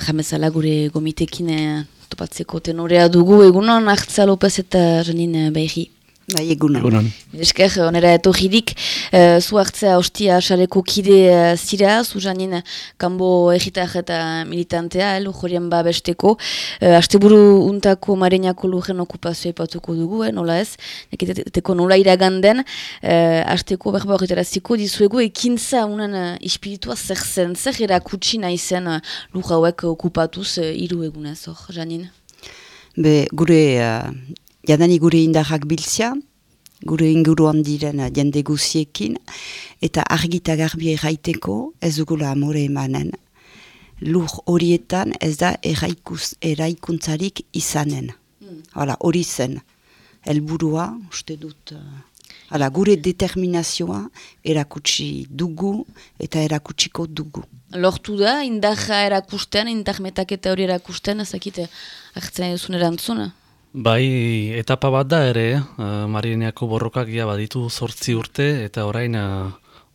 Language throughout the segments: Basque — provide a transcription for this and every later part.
jamezala gure gomitekin uh, topatzeko tenorea dugu egunon, Artza Lopez eta Janin Behi. Bai, egunon. egunon. Esker, onera eto jirik, uh, zu hartzea ostia sareko kide uh, zira, zu janin kanbo egitak eta militantea, elu eh, jorien ba besteko. Uh, Asteburu untako marenako lujen okupazioa ipatuko dugu, eh, nola ez? Neketeko nola iraganden, uh, asteko berba horretara ziko, dizuegu ekintza unen ispiritua zer zen, zer erakutsi nahi zen uh, luj hauek okupatuz uh, iru egunez, hor, janin? Be, gure... Uh... Jadani gure indarrak biltzia, gure inguruan diren jende guziekin, eta argita garbi erraiteko ez dugula amore emanen. Lur horietan ez da eraikuz, eraikuntzarik izanen. Mm. Hala, hori zen. Elburua, uste dut, uh, hala, gure determinazioa erakutsi dugu eta erakutsiko dugu. Lortu da, indarra erakusten, indar metaketa hori erakusten, ezakite, hartzen eduzun erantzuna? Bai, etapa bat da ere, uh, Marineako borrokak ia baditu sortzi urte, eta orain uh,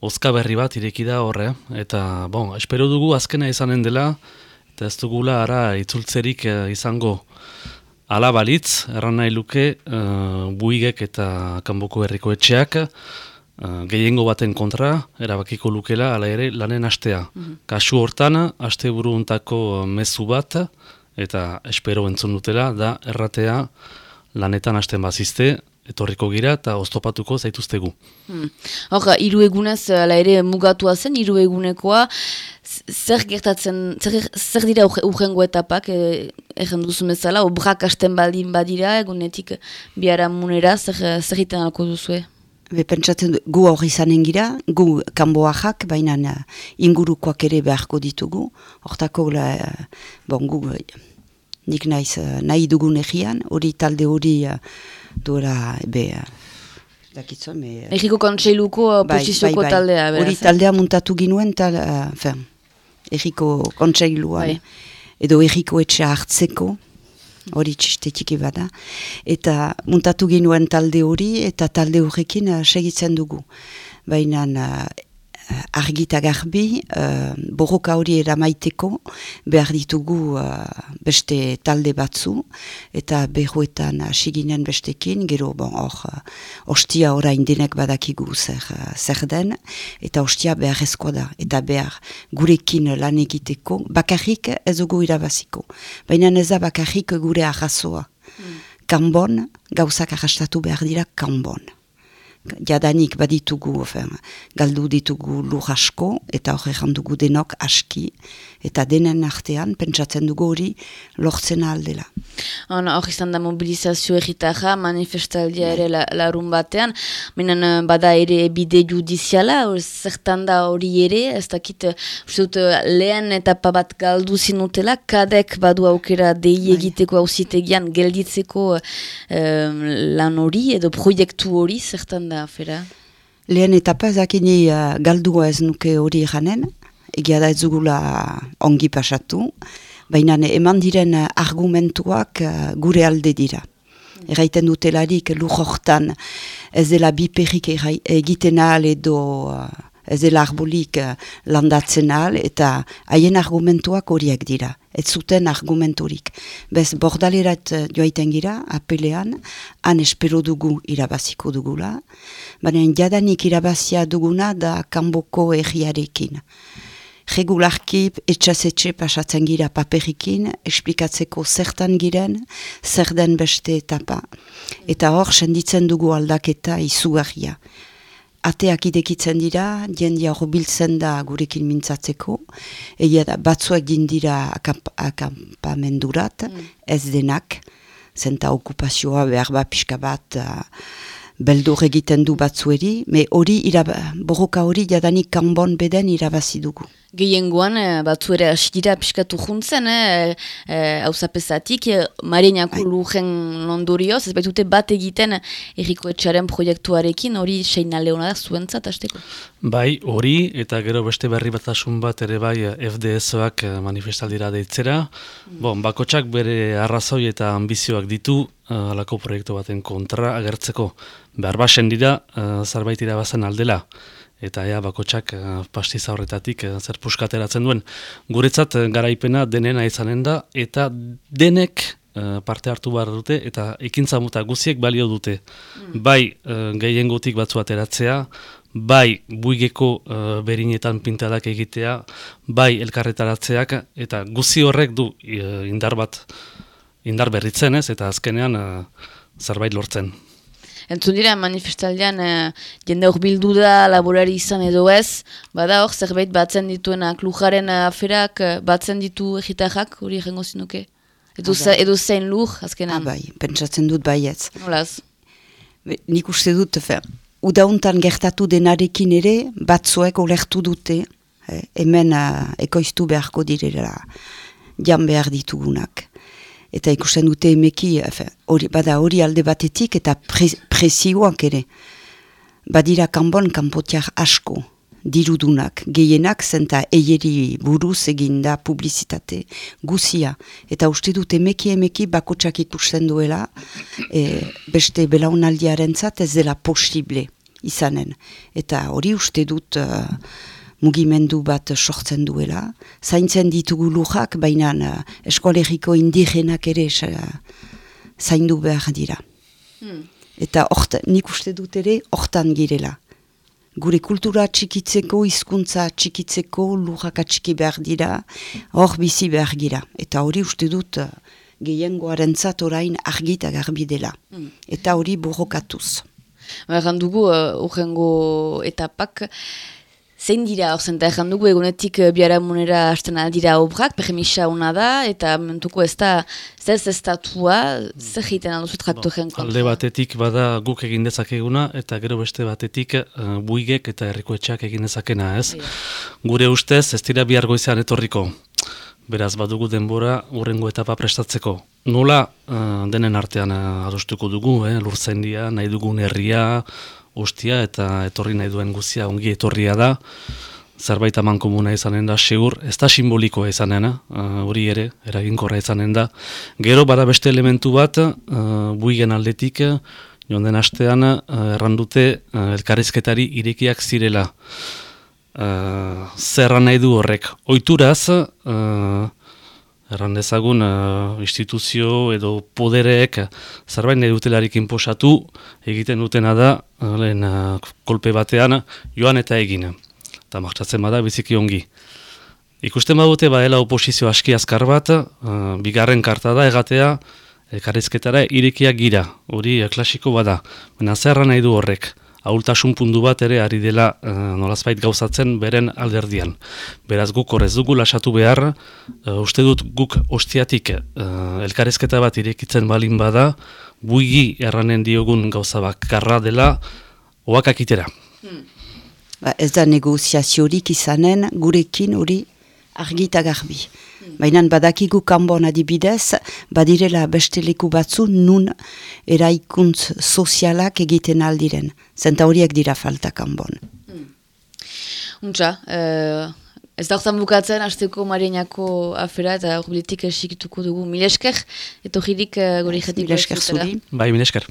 ozka berri bat ireki da horre. Eta, bon, espero dugu azkena izanen dela, eta ez dugula ara itzultzerik uh, izango ala balitz, erran nahi luke, uh, buigek eta kanboko herriko etxeak, uh, gehiengo baten kontra, erabakiko lukela, ala ere, lanen astea. Mm Kasu hortan, aste buru mezu bat, eta espero entzun dutela, da erratea lanetan hasten bazizte, etorriko gira eta oztopatuko zaituztegu. Hmm. Hor, iru egunez, ala ere mugatua zen, iru egunekoa, zer gertatzen, zer, zer dira urrengo etapak, egen duzu bezala, obrak hasten baldin badira, egunetik biara munera, zer, zer iten alko duzue? Be, pentsatzen gu hori izanen gira, gu kanboajak, baina ingurukoak ere beharko ditugu. Hortako, bon, gu, nik naiz, nahi dugun egian, hori talde hori duela, be, dakitzen, me... Egiko kontseiluko bai, posizioko bai, bai. taldea, beraz. Hori taldea muntatu ginuen, tal, uh, egiko kontseiluan, bai. edo egiko etxe hartzeko, hori txistetik bada. Eta muntatu ginuen talde hori eta talde horrekin uh, segitzen dugu. Baina uh, argita garbi, uh, borroka hori eramaiteko behar ditugu uh, beste talde batzu, eta behuetan asiginen bestekin, gero bon, or, uh, ostia orain denek badakigu zer, uh, zer den, eta ostia behar da, eta behar gurekin lan egiteko, bakarrik ez dugu irabaziko. Baina ez da bakarrik gure arrazoa. Mm. Kanbon, gauzak arrastatu behar dira kanbon jadanik baditugu, ofen, galdu ditugu lur asko, eta hori dugu denok aski, eta denen artean, pentsatzen dugu hori, lortzen aldela. Hor izan da mobilizazio egitarra, manifestaldia ere la, larun batean, minen eh, bada ere bide judiziala, zertan da hori ere, ez dakit, usut, lehen etapa bat galdu zinutela, kadek badu aukera dei bai. egiteko hausitegian gelditzeko um, lan hori, edo proiektu hori, zertan da afera? Lehen etapa zakini uh, galdua ez nuke hori janen, egia da ez zugula ongi pasatu, baina eman diren argumentuak uh, gure alde dira. Erraiten dutelarik lujortan ez dela biperrik egiten ahal edo ez dela arbolik landatzen ahal eta haien argumentuak horiek dira ez zuten argumenturik. Bez, bordalerat eh, joaiten gira, apelean, han espero dugu irabaziko dugula, baina jadanik irabazia duguna da kanboko egiarekin. Regularki etxasetxe pasatzen gira paperikin, esplikatzeko zertan giren, zer den beste etapa. Eta hor, senditzen dugu aldaketa izugarria ateak idekitzen dira, jendia hori biltzen da gurekin mintzatzeko, egia da batzuek dindira akampamendurat, mm. ez denak, zenta okupazioa behar bat pixka bat uh, beldur egiten du batzueri, me hori, borroka hori jadanik kanbon beden irabazi dugu. Gehiengoan, e, batzu ere asidira piskatu juntzen, hau e, e, zapezatik, e, marinako bai. lujen londorioz, ez baitute bat egiten erriko etxaren proiektuarekin, hori seina leona da zuentzat, azteko? Bai, hori, eta gero beste berri bat asun bat ere bai FDS-oak manifestaldira deitzera. Mm. Bon, bakotsak bere arrazoi eta ambizioak ditu, alako proiektu baten kontra agertzeko. Behar basen dira, uh, zarbait irabazen aldela eta ea bakotsak uh, pastiza horretatik zer puskateratzen duen. Guretzat garaipena denena izanen da eta denek parte hartu behar dute eta ekintza muta guziek balio dute. Mm. Bai gehiengotik batzu ateratzea, bai buigeko berinetan pintadak egitea, bai elkarretaratzeak eta guzi horrek du indar bat indar berritzen ez eta azkenean zerbait lortzen. Entzun dira manifestaldean eh, jende hor bildu da laborari izan edo ez, bada hor zerbait batzen dituenak lujaren aferak eh, batzen ditu egitajak hori egengo zinuke? Edo, ah, edo zein luj, azkenan? Ah, bai, pentsatzen dut baietz. Nolaz? Nik uste dut, fe, udauntan gertatu denarekin ere, batzuek olertu dute, eh, hemen uh, ekoiztu beharko direla, jan behar ditugunak eta ikusten dute emeki, hori, bada hori alde batetik eta pre, presioak ere. Badira kanbon kanpotiak asko, dirudunak, gehienak zenta eieri buruz eginda publizitate guzia. Eta uste dut emeki emeki bakotsak ikusten duela, e, beste belaunaldiaren ez dela posible izanen. Eta hori uste dut... Uh, mugimendu bat sortzen duela. Zaintzen ditugu lujak, baina uh, eskolegiko indigenak ere uh, zaindu behar dira. Hmm. Eta orta, nik uste dut ere, hortan girela. Gure kultura txikitzeko, hizkuntza txikitzeko, lujak atxiki behar dira, hor bizi behar gira. Eta hori uste dut uh, gehiengoaren orain argita garbi dela. Hmm. Eta hori borrokatuz. Erran dugu, uh, etapak, Zein dira, orzen, eta egin dugu egunetik eh, biara munera hasten dira obrak, permisa hona da, eta mentuko ez da, zer zestatua, zer egiten alduzu traktu gen Alde batetik bada guk egin dezakeguna, eta gero beste batetik uh, buigek eta herrikoetxeak egin dezakena, ez? Gure ustez, ez dira bihar goizean etorriko. Beraz, badugu denbora urrengo etapa prestatzeko. Nola uh, denen artean uh, adostuko dugu, eh? lurzaindia, nahi dugun herria, ostia eta etorri nahi duen guzia ongi etorria da. Zerbait aman komuna izanen da, segur, ez da simbolikoa izanen, uh, hori ere, eraginkorra izanen da. Gero, bada beste elementu bat, uh, buigen aldetik, joan den astean, uh, errandute uh, elkarrizketari irekiak zirela. Uh, zerra nahi du horrek. Oituraz, uh, erran dezagun uh, instituzio edo podereek zerbait nahi dutelarik inposatu egiten dutena da uh, lehen uh, kolpe batean joan eta egin. Eta martxatzen bada biziki ongi. Ikusten badute baela oposizio aski azkar bat, uh, bigarren karta da egatea, elkarrizketara irikiak gira, hori klasiko bada. Baina zerra nahi du horrek ahultasun pundu bat ere ari dela uh, nolazbait gauzatzen beren alderdian. Beraz guk horrez dugu lasatu behar, uh, uste dut guk ostiatik uh, elkarezketa bat irekitzen balin bada, buigi erranen diogun gauza karra dela, oakakitera. Hmm. Ba, ez da negoziaziorik izanen gurekin hori argita garbi. Baina badakigu kanbon adibidez, badirela beste leku batzu nun eraikuntz sozialak egiten aldiren. Zenta horiek dira falta kanbon. Hmm. Untza, uh, ez da hortan bukatzen, hasteko marienako afera eta horbilitik esikituko dugu. Milesker, eto jirik uh, gori jetik. Milesker zuri. Bai, milesker.